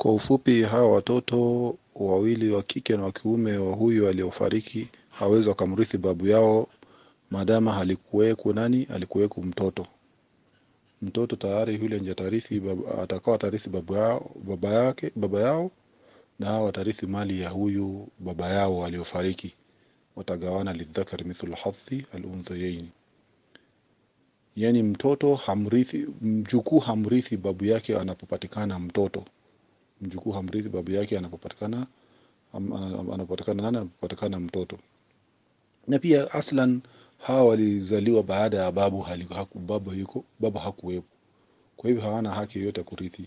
Kwa ufupi, hawa watoto wawili wa kike na wa kiume wa huyu aliyofariki hawezi wakamrithi babu yao madama halikuweko nani, alikuweko mtoto. Mtoto tayari yule ndio atarithi, atakao atarithi babu yao, baba yake, baba yao na hao watarithi mali ya huyu baba yao aliyofariki watagawana lidhakari mithlu hadhi alunthayaini. Yani mtoto hamrithi, mjukuu hamrithi babu yake anapopatikana mtoto mjukuu hamrithi babu yake anapopatikana anapopatikana nani? Anapopatikana mtoto. Na pia aslan hawa walizaliwa baada ya babu hali, haku, babu yuko babu hakuwepo. Kwa hivyo hawana haki yoyote ya kurithi